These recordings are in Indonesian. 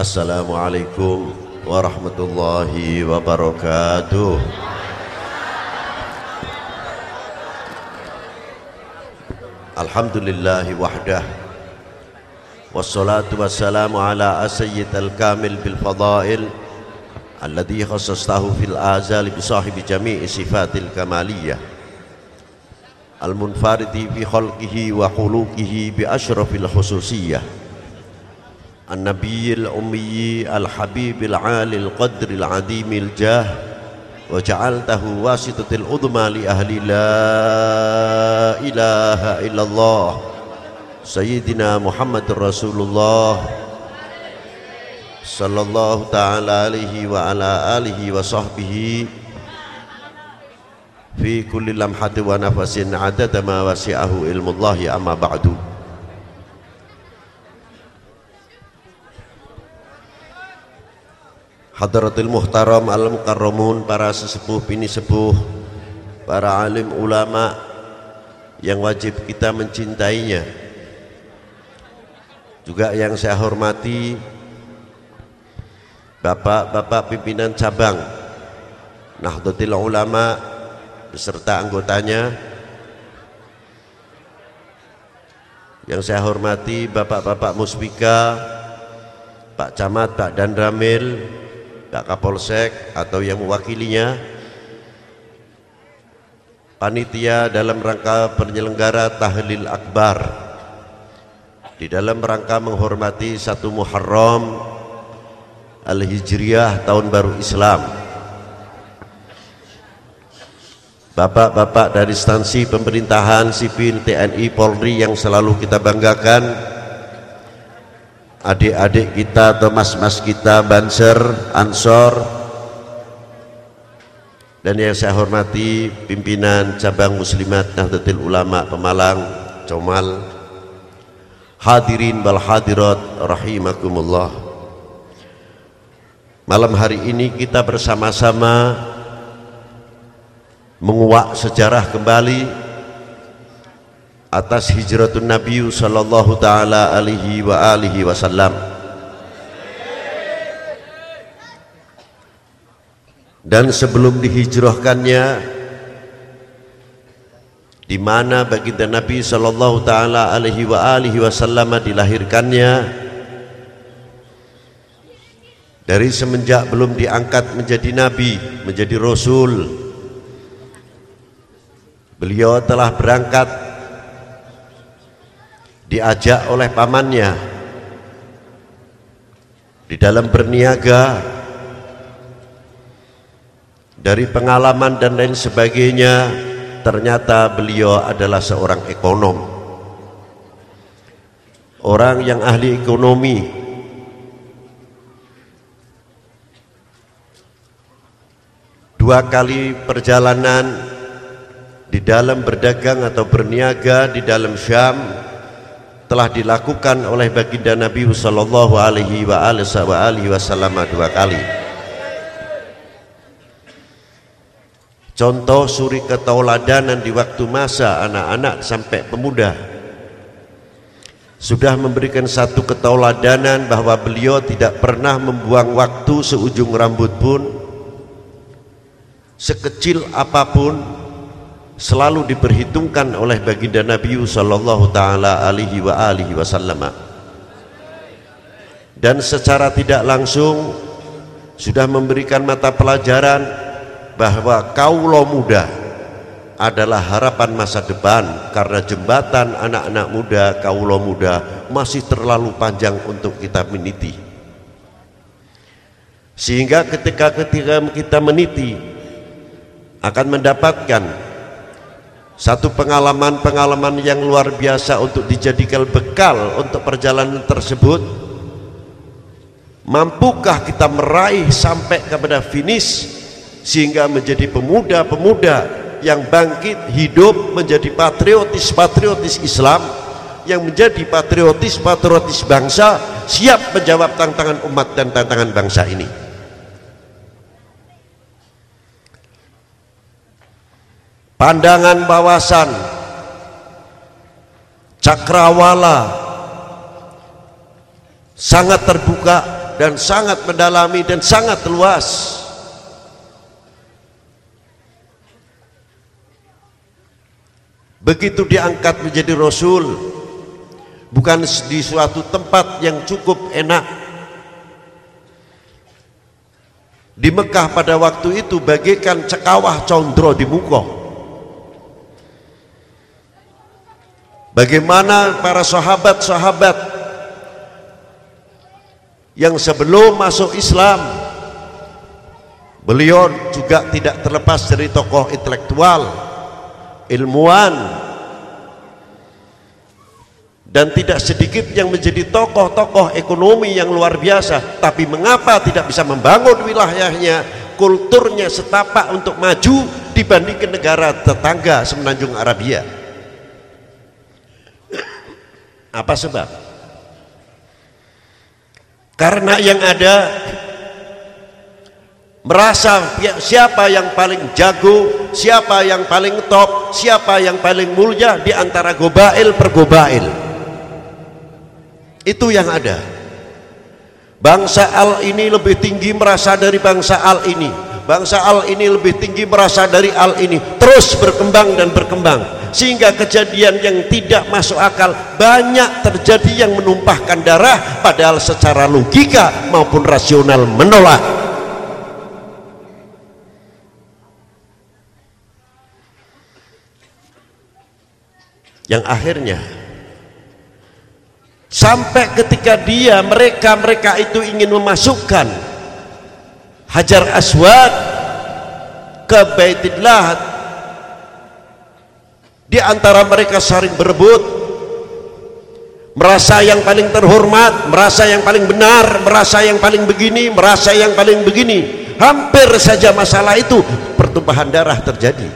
Assalamualaikum warahmatullahi wabarakatuh Alhamdulillahi wahdah Wassalatu wassalamu ala asayyid al-kamil bil fadail Alladhi khassastahu fil azal bisahibi jami'i sifatil kamaliyah khalqihi wa khuluqihi bi ashrafil khususiyah النبي الأمي الحبيب العالي القدر العديم الجاه وجعلته واسطة العظمى لأهل لا إله إلا الله سيدنا محمد رسول الله صلى الله تعالى عليه وعلى آله وصحبه في كل لمحة ونفس عدد ما وسعه علم الله أما بعد Hadratul Muhtaram al Mukarramun para sesepuh bini sepuh para alim ulama yang wajib kita mencintainya. Juga yang saya hormati bapak-bapak pimpinan cabang Nahdlatul Ulama beserta anggotanya. Yang saya hormati bapak-bapak Musbika Pak Camat, Pak Dandramil Pak Kapolsek atau yang mewakilinya panitia dalam rangka penyelenggara tahlil akbar. Di dalam rangka menghormati satu Muharram Al-Hijriyah tahun baru Islam. Bapak-bapak dari stansi pemerintahan sipil TNI Polri yang selalu kita banggakan adik-adik kita atau mas-mas kita Banser, Ansor. Dan yang saya hormati pimpinan cabang muslimat Nahdlatul Ulama Pemalang, Comal. Hadirin wal hadirat rahimakumullah. Malam hari ini kita bersama-sama menguak sejarah kembali atas hijratun Nabi sallallahu taala alaihi wa alihi wasallam. Dan sebelum dihijrahkannya di mana baginda Nabi sallallahu taala alaihi wa alihi wasallam dilahirkannya dari semenjak belum diangkat menjadi nabi menjadi rasul beliau telah berangkat diajak oleh pamannya. Di dalam berniaga dari pengalaman dan lain sebagainya ternyata beliau adalah seorang ekonom. Orang yang ahli ekonomi. Dua kali perjalanan di dalam berdagang atau berniaga di dalam Syam telah dilakukan oleh baginda Nabi sallallahu alaihi wasallam dua kali. Contoh suri ketauladanan di waktu masa anak-anak sampai pemuda sudah memberikan satu ketauladanan bahwa beliau tidak pernah membuang waktu seujung rambut pun sekecil apa pun selalu diperhitungkan oleh baginda Nabi sallallahu taala alaihi wa alihi wasallam dan secara tidak langsung sudah memberikan mata pelajaran bahwa kaulo muda adalah harapan masa depan karena jembatan anak-anak muda kaulo muda masih terlalu panjang untuk kita meniti. Sehingga ketika ketika kita meniti akan mendapatkan satu pengalaman-pengalaman yang luar biasa untuk dijadikan bekal untuk perjalanan tersebut. Mampukah kita meraih sampai kepada finish sehingga menjadi pemuda-pemuda yang bangkit hidup menjadi patriotis-patriotis Islam yang menjadi patriotis-patriotis bangsa siap menjawab tantangan umat dan tantangan bangsa ini pandangan bawasan cakrawala sangat terbuka dan sangat mendalami dan sangat luas. Begitu diangkat menjadi rasul bukan di suatu tempat yang cukup enak. Di Mekah pada waktu itu bagaikan cekawah condro di muka bagaimana para sahabat-sahabat yang sebelum masuk Islam beliau juga tidak terlepas dari tokoh intelektual ilmuwan dan tidak sedikit yang menjadi tokoh-tokoh ekonomi yang luar biasa. Tapi mengapa tidak bisa membangun wilayahnya kulturnya setapak untuk maju dibandingkan negara tetangga semenanjung Arabia apa sebab karena yang ada merasa siapa yang paling jago, siapa yang paling top, siapa yang paling mulia di antara gobail per gobail. Itu yang ada. Bangsa Al ini lebih tinggi merasa dari bangsa Al ini. Bangsa Al ini lebih tinggi merasa dari Al ini. Terus berkembang dan berkembang sehingga kejadian yang tidak masuk akal banyak terjadi yang menumpahkan darah padahal secara logika maupun rasional menolak yang akhirnya sampai ketika dia mereka mereka itu ingin memasukkan Hajar Aswad ke Baitillah di antara mereka saling berebut merasa yang paling terhormat merasa yang paling benar merasa yang paling begini merasa yang paling begini. Hampir saja masalah itu pertumpahan darah terjadi.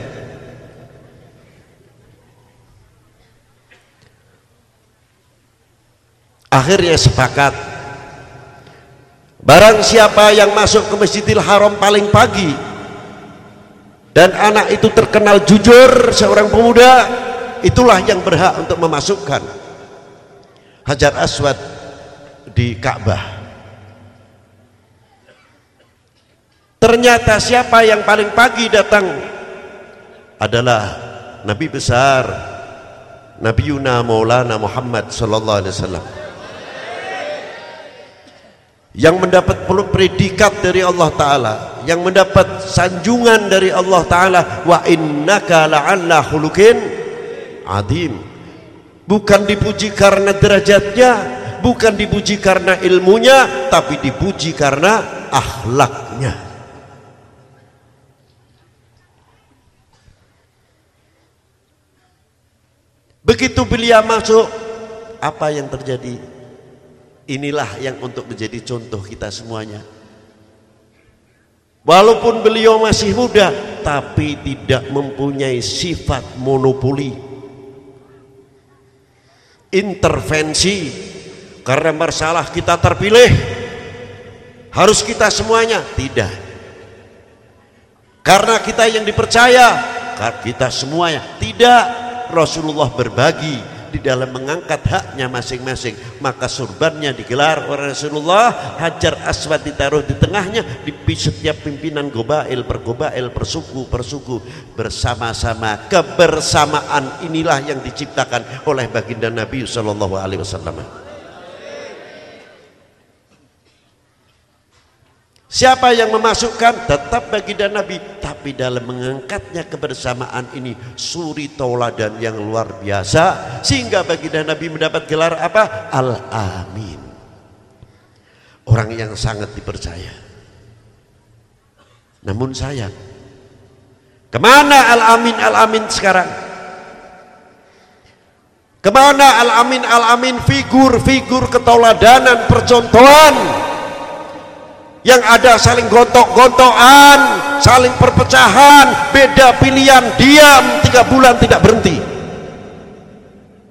Akhirnya sepakat barang siapa yang masuk ke Masjidil Haram paling pagi dan anak itu terkenal jujur seorang pemuda itulah yang berhak untuk memasukkan Hajar Aswad di Ka'bah. Ternyata siapa yang paling pagi datang adalah Nabi besar Nabi Yuna Maulana Muhammad sallallahu alaihi wasallam yang mendapat predikat dari Allah Ta'ala. Yang mendapat sanjungan dari Allah Ta'ala. Wa innaka la'alla khulukin adim. Bukan dipuji karena derajatnya bukan dipuji karena ilmunya tapi dipuji karena akhlaknya. Begitu beliau masuk apa yang terjadi inilah yang untuk menjadi contoh kita semuanya. Walaupun beliau masih muda tapi tidak mempunyai sifat monopoli. Intervensi karena masalah kita terpilih harus kita semuanya. Tidak. Karena kita yang dipercaya kita semuanya. Tidak. Rasulullah berbagi di dalam mengangkat haknya masing-masing. Maka surbannya digelar oleh Rasulullah hajar aswad ditaruh di tengahnya di setiap pimpinan gobail per gobail per suku per suku bersama-sama kebersamaan inilah yang diciptakan oleh baginda Nabi Sallallahu Alaihi Wasallam Siapa yang memasukkan tetap baginda Nabi tapi dalam mengangkatnya kebersamaan ini suri tauladan yang luar biasa sehingga baginda Nabi mendapat gelar apa? Al-Amin. Orang yang sangat dipercaya. Namun sayang ke mana Al-Amin Al-Amin sekarang? Ke mana Al-Amin Al-Amin figur-figur ketauladanan percontohan yang ada saling gontok-gontokan saling perpecahan beda pilihan diam tiga bulan tidak berhenti.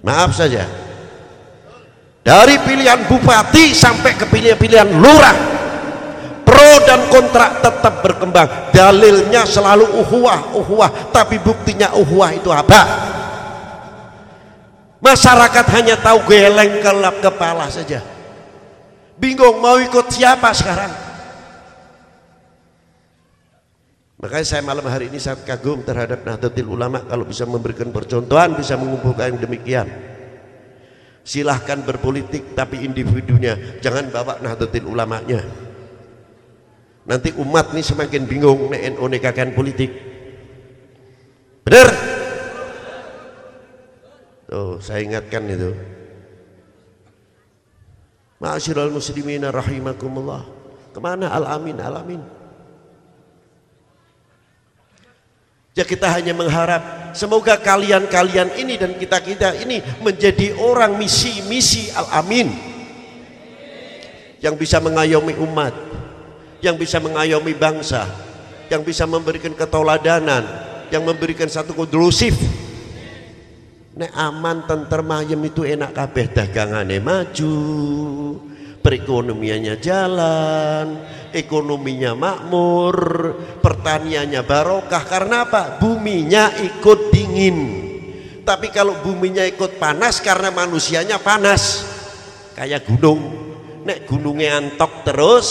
Maaf saja. Dari pilihan bupati sampai ke pilihan-pilihan lurah pro dan kontra tetap berkembang. Dalilnya selalu uhuah uhuah tapi buktinya uhuah itu apa? Masyarakat hanya tahu geleng kelap kepala saja. Bingung mau ikut siapa sekarang makanya saya malam hari ini sangat kagum terhadap Nahdlatul Ulama kalau bisa memberikan percontohan bisa mengumpulkan yang demikian. Silahkan berpolitik tapi individunya. Jangan bawa Nahdlatul Ulamanya. Nanti umat ini semakin bingung NU politik. Benar? Tuh saya ingatkan itu. Ma'asyiral muslimina rahimakumullah. Ke mana al-amin al-amin Ya kita hanya mengharap semoga kalian-kalian ini dan kita-kita ini menjadi orang misi-misi al-amin. Yang bisa mengayomi umat yang bisa mengayomi bangsa yang bisa memberikan ketoladanan yang memberikan satu kondusif nek aman tentrem ayem itu enak kabeh dagangane maju perekonomiannya jalan ekonominya makmur pertaniannya barokah. Karena apa? Buminya ikut dingin. Tapi kalau buminya ikut panas karena manusianya panas. Kayak gunung. Nek gunungnya antok terus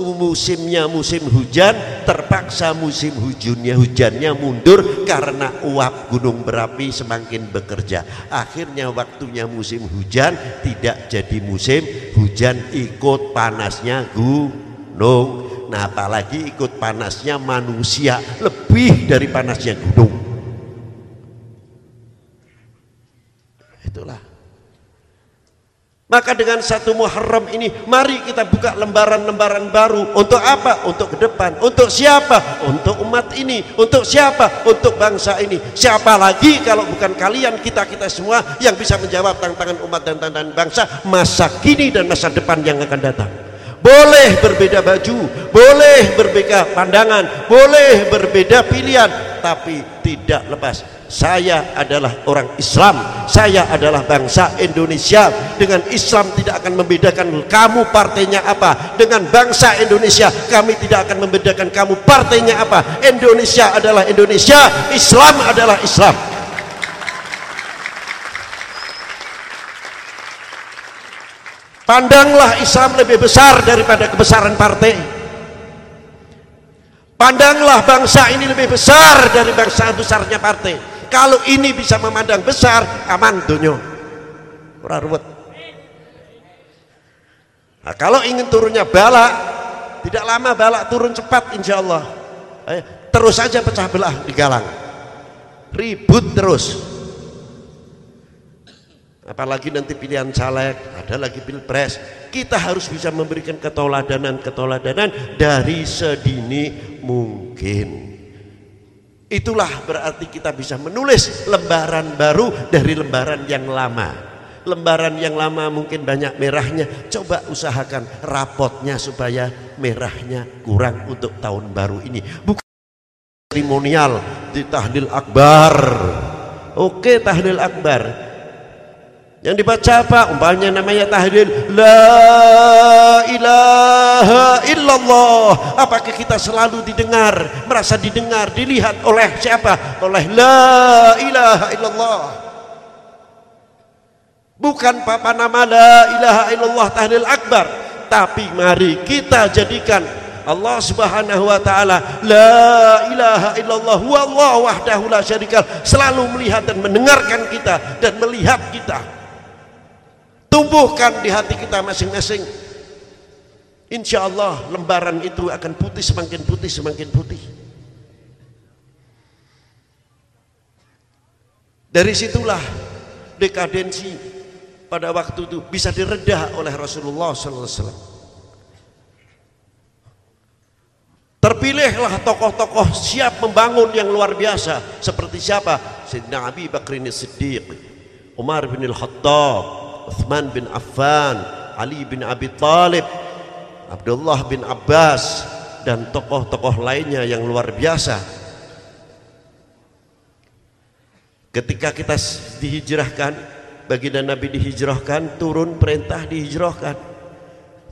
musimnya musim hujan terpaksa musim hujannya hujannya mundur karena uap gunung berapi semakin bekerja. Akhirnya waktunya musim hujan tidak jadi musim hujan ikut panasnya gunung. Nah apalagi ikut panasnya manusia. Lebih dari panasnya gunung. Itulah maka dengan satu Muharram ini mari kita buka lembaran-lembaran baru. Untuk apa? Untuk ke depan. Untuk siapa? Untuk umat ini. Untuk siapa? Untuk bangsa ini. Siapa lagi kalau bukan kalian kita-kita semua yang bisa menjawab tantangan umat dan tantangan bangsa masa kini dan masa depan yang akan datang. Boleh berbeda baju, boleh berbeda pandangan, boleh berbeda pilihan, tapi tidak lepas saya adalah orang Islam. Saya adalah bangsa Indonesia. Dengan Islam tidak akan membedakan kamu partainya apa. Dengan bangsa Indonesia kami tidak akan membedakan kamu partainya apa. Indonesia adalah Indonesia. Islam adalah Islam. Pandanglah Islam lebih besar daripada kebesaran partai. Pandanglah bangsa ini lebih besar dari bangsa besarnya partai kalau ini bisa memandang besar aman dunia ora ruwet. Nah, kalau ingin turunnya balak tidak lama balak turun cepat insya Allah eh, terus saja pecah belah di galang. Ribut terus. Apalagi nanti pilihan caleg ada lagi pilpres. Kita harus bisa memberikan ketoladanan-ketoladanan dari sedini mungkin Itulah berarti kita bisa menulis lembaran baru dari lembaran yang lama. Lembaran yang lama mungkin banyak merahnya. Coba usahakan rapotnya supaya merahnya kurang untuk tahun baru ini. Bukan seremonial di tahlil akbar. Oke tahlil akbar yang dibaca apa? Umpamanya namanya tahlil. La ilaha illallah. Apakah kita selalu didengar Merasa didengar, dilihat oleh siapa? Oleh La ilaha illallah. Bukan papa nama La ilaha illallah tahlil akbar. Tapi mari kita jadikan Allah Subhanahu wa taala la ilaha illallah Allah wahdahu la syarikal selalu melihat dan mendengarkan kita dan melihat kita tumbuhkan di hati kita masing-masing. Insya Allah lembaran itu akan putih semakin putih semakin putih. Dari situlah dekadensi pada waktu itu bisa diredah oleh Rasulullah SAW Terpilihlah tokoh-tokoh siap membangun yang luar biasa. Seperti siapa? Sayyidina Abi Bakrin Siddiq, Umar bin Al-Khattab, Uthman bin Affan, Ali bin Abi Talib, Abdullah bin Abbas dan tokoh-tokoh lainnya yang luar biasa. Ketika kita dihijrahkan, baginda Nabi dihijrahkan, turun perintah dihijrahkan.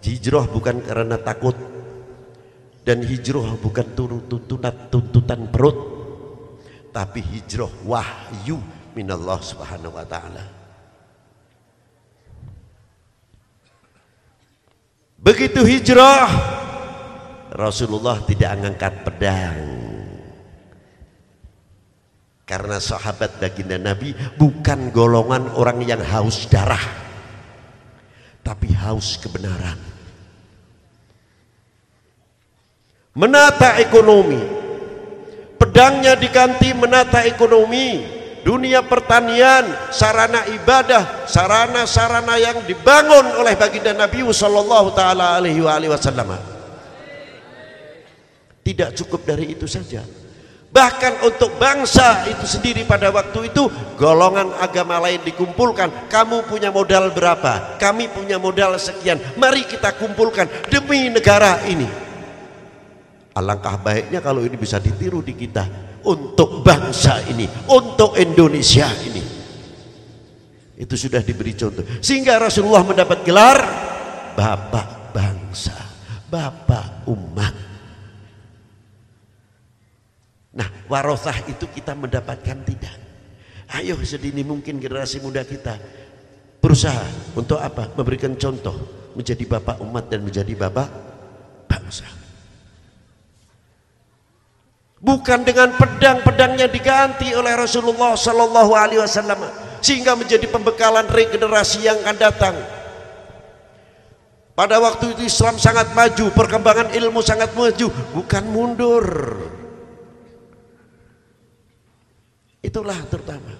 Hijrah bukan karena takut dan hijrah bukan tuntutan tuntutan perut, tapi hijrah wahyu minallah subhanahu wa ta'ala begitu hijrah Rasulullah tidak mengangkat pedang. Karena sahabat baginda Nabi bukan golongan orang yang haus darah tapi haus kebenaran. Menata ekonomi. Pedangnya diganti menata ekonomi dunia pertanian, sarana ibadah, sarana-sarana yang dibangun oleh baginda Nabi sallallahu taala alaihi wasallam. Tidak cukup dari itu saja. Bahkan untuk bangsa itu sendiri pada waktu itu golongan agama lain dikumpulkan. Kamu punya modal berapa? Kami punya modal sekian. Mari kita kumpulkan demi negara ini. Alangkah baiknya kalau ini bisa ditiru di kita untuk bangsa ini, untuk Indonesia ini. Itu sudah diberi contoh. Sehingga Rasulullah mendapat gelar Bapak bangsa, Bapak umat. Nah, warosah itu kita mendapatkan tidak. Ayo sedini mungkin generasi muda kita berusaha untuk apa? Memberikan contoh menjadi bapak umat dan menjadi bapak bangsa. Bukan dengan pedang-pedangnya diganti oleh Rasulullah Sallallahu Alaihi Wasallam sehingga menjadi pembekalan regenerasi yang akan datang. Pada waktu itu Islam sangat maju, perkembangan ilmu sangat maju, bukan mundur. Itulah terutama.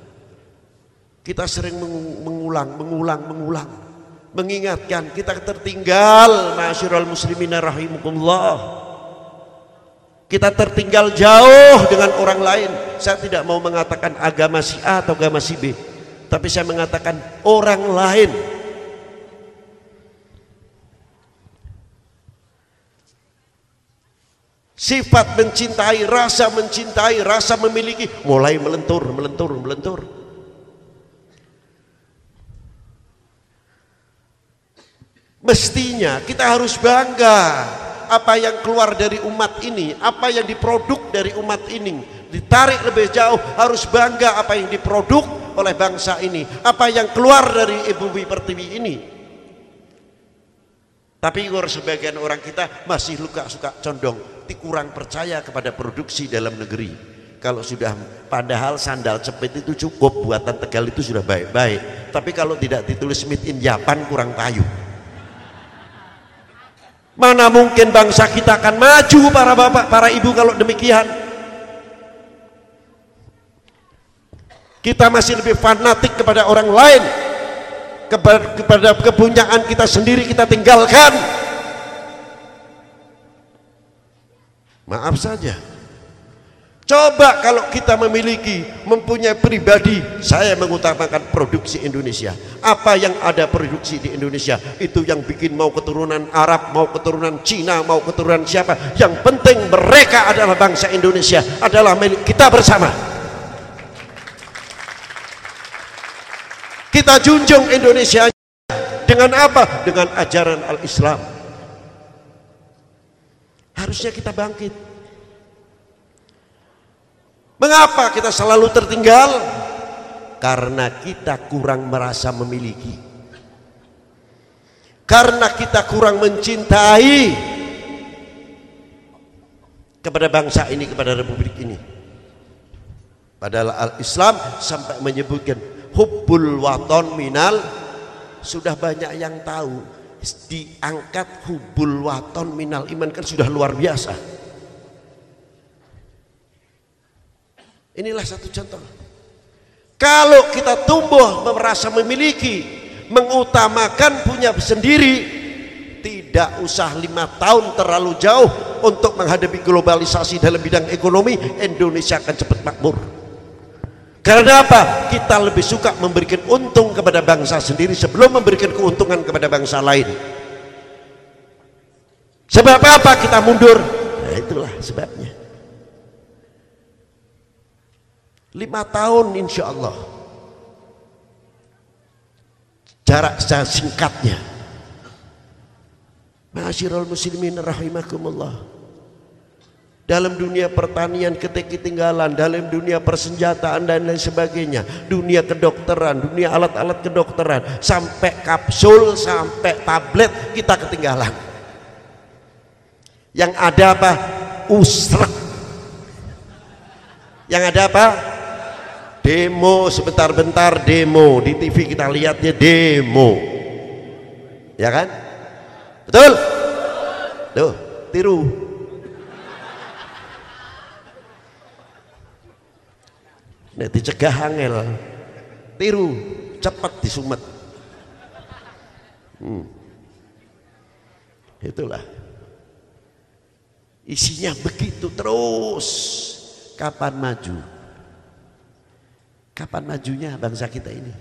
Kita sering mengulang, mengulang, mengulang. Mengingatkan kita tertinggal, masyarul muslimin rahimukumullah kita tertinggal jauh dengan orang lain. Saya tidak mau mengatakan agama si A atau agama si B. Tapi saya mengatakan orang lain. Sifat mencintai, rasa mencintai, rasa memiliki mulai melentur, melentur, melentur. Mestinya kita harus bangga apa yang keluar dari umat ini, apa yang diproduk dari umat ini, ditarik lebih jauh harus bangga apa yang diproduk oleh bangsa ini, apa yang keluar dari ibu bumi pertiwi ini. Tapi sebagian orang kita masih luka suka condong, kurang percaya kepada produksi dalam negeri. Kalau sudah padahal sandal cepit itu cukup buatan Tegal itu sudah baik-baik. Tapi kalau tidak ditulis made in Japan kurang payu. Mana mungkin bangsa kita akan maju para bapak, para ibu kalau demikian. Kita masih lebih fanatik kepada orang lain. Kepada, kepunyaan kita sendiri kita tinggalkan. Maaf saja. Coba kalau kita memiliki, mempunyai pribadi, saya mengutamakan produksi Indonesia. Apa yang ada produksi di Indonesia, itu yang bikin mau keturunan Arab, mau keturunan Cina, mau keturunan siapa. Yang penting mereka adalah bangsa Indonesia, adalah milik kita bersama. Kita junjung Indonesia dengan apa? Dengan ajaran al-Islam. Harusnya kita bangkit Mengapa kita selalu tertinggal? Karena kita kurang merasa memiliki. Karena kita kurang mencintai kepada bangsa ini, kepada republik ini. Padahal al-Islam sampai menyebutkan hubbul waton minal sudah banyak yang tahu diangkat hubbul waton minal iman kan sudah luar biasa Inilah satu contoh. Kalau kita tumbuh merasa memiliki, mengutamakan punya sendiri, tidak usah lima tahun terlalu jauh untuk menghadapi globalisasi dalam bidang ekonomi, Indonesia akan cepat makmur. Karena apa? Kita lebih suka memberikan untung kepada bangsa sendiri sebelum memberikan keuntungan kepada bangsa lain. Sebab apa kita mundur? Nah itulah sebabnya. Lima tahun insya Allah jarak secara singkatnya. Masyirul muslimin rahimakumullah. Dalam dunia pertanian ketika ketinggalan dalam dunia persenjataan dan lain sebagainya dunia kedokteran dunia alat-alat kedokteran sampai kapsul sampai tablet kita ketinggalan. Yang ada apa? Usrek. Yang ada apa demo sebentar-bentar demo. Di TV kita lihatnya demo. Ya kan? Betul? Tuh tiru. Nek dicegah angel tiru cepat disumet. Hmm. itulah. Isinya begitu terus. Kapan maju kapan majunya bangsa kita ini?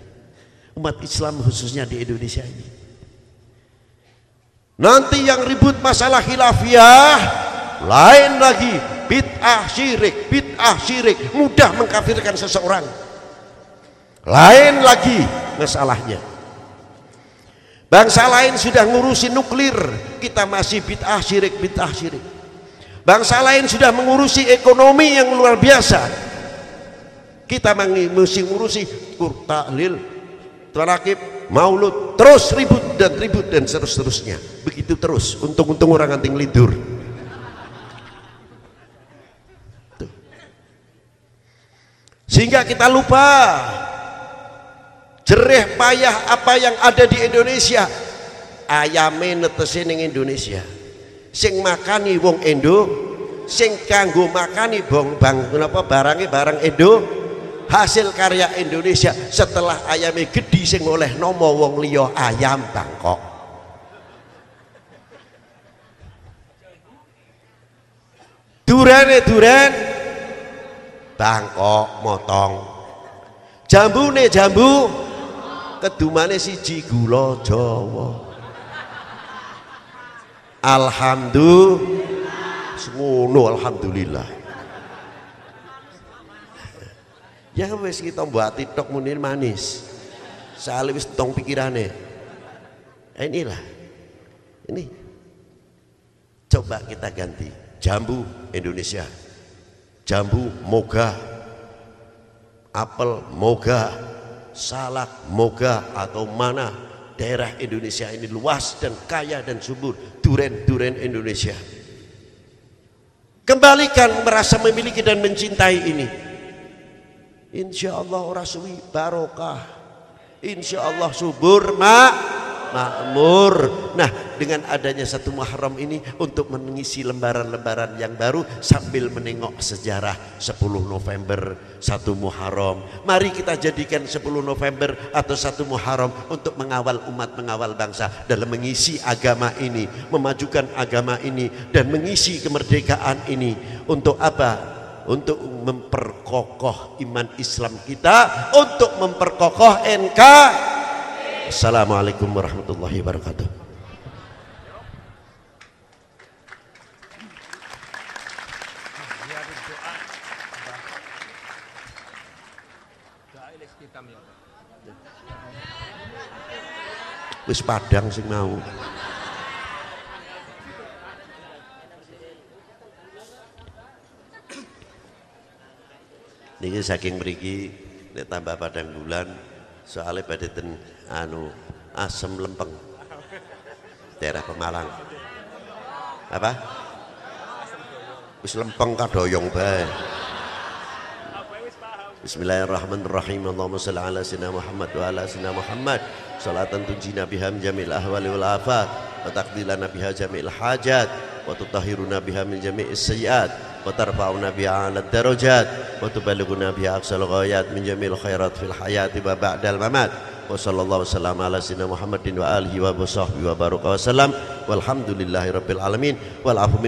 Umat Islam khususnya di Indonesia ini. Nanti yang ribut masalah khilafiyah lain lagi bid'ah syirik bid'ah syirik mudah mengkafirkan seseorang. Lain lagi masalahnya. Bangsa lain sudah ngurusi nuklir kita masih bid'ah syirik bid'ah syirik. Bangsa lain sudah mengurusi ekonomi yang luar biasa kita mesti ngurusi kurtahlil tarakib maulud terus ribut dan ribut dan seterus-terusnya. Begitu terus untung-untung orang anting lidur sehingga kita lupa jerih payah apa yang ada di Indonesia. Ayame netesin Indonesia. Sing makani wong Indo sing kanggo makani bong bang kenapa barangnya barang Indo hasil karya Indonesia setelah ayamnya gede sing oleh nomo wong liya ayam Bangkok. Durane duren. Bangkok motong. Nih jambu. Kedumane siji gula Jawa. Alhamdulillah. Ngono alhamdulillah ya wis kita buat tok munir manis. Soalnya wis tong pikirane. Eh, inilah. Ini. Coba kita ganti. Jambu Indonesia. Jambu moga. Apel moga. Salak moga. Atau mana daerah Indonesia ini luas dan kaya dan subur. Duren-duren Indonesia. Kembalikan merasa memiliki dan mencintai ini insya Allah suwi barokah. Insya Allah subur mak. Makmur. Nah dengan adanya satu Muharram ini untuk mengisi lembaran-lembaran yang baru sambil menengok sejarah 10 November satu Muharram. Mari kita jadikan 10 November atau satu Muharram untuk mengawal umat mengawal bangsa dalam mengisi agama ini memajukan agama ini dan mengisi kemerdekaan ini. Untuk apa untuk memperkokoh iman Islam kita untuk memperkokoh NK Assalamualaikum warahmatullahi wabarakatuh. Wis padang sing mau. Niki saking mriki nek tambah padang bulan soalnya pada ten anu asem lempeng. Daerah Pemalang. Apa? Wis lempeng kadoyong bae. Bismillahirrahmanirrahim. Allahumma salli ala sayyidina Muhammad wa ala sayyidina Muhammad. Salatan biha min jamil ahwali wal afat. Wa taqdilana biha jamil hajat. Wa tutahhiruna biha min jami'is sayyiat wa tarfa'una biha 'ala darajat wa tuballighuna biha aqsal ghayat min jamil khairat fil hayati wa ba'dal mamat wa sallallahu wasallam ala sayyidina Muhammadin wa alihi wa sahbihi wa baraka wasallam walhamdulillahi rabbil alamin wal afu